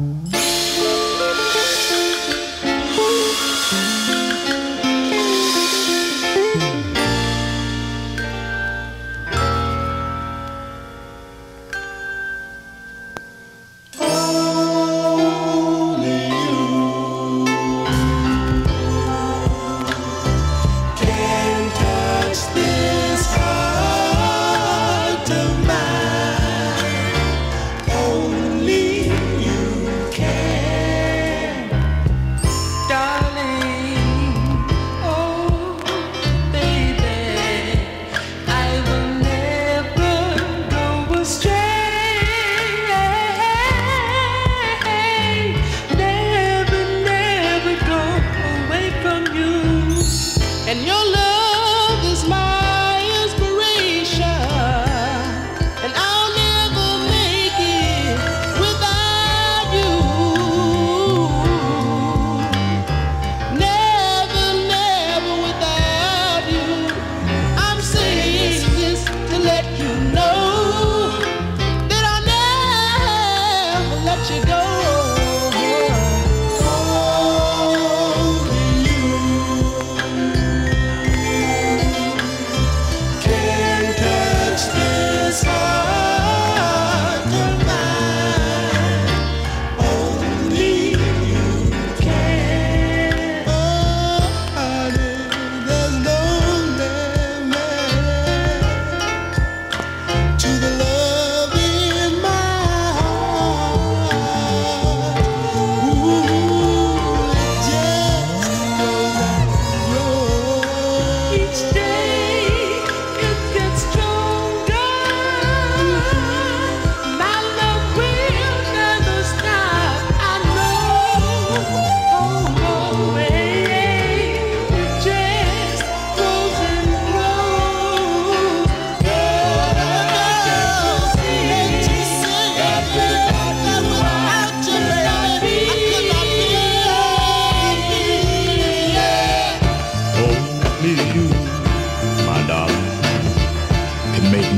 eternally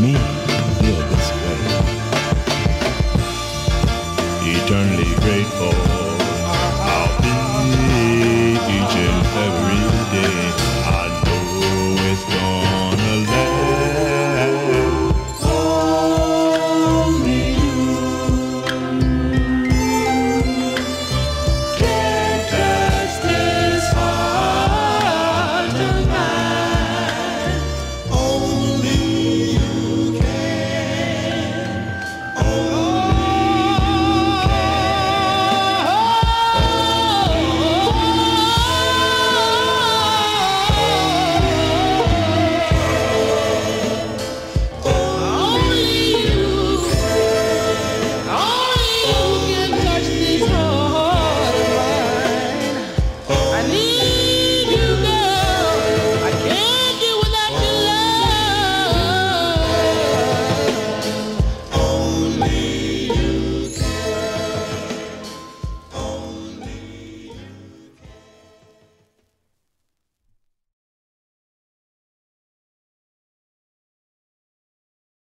grateful.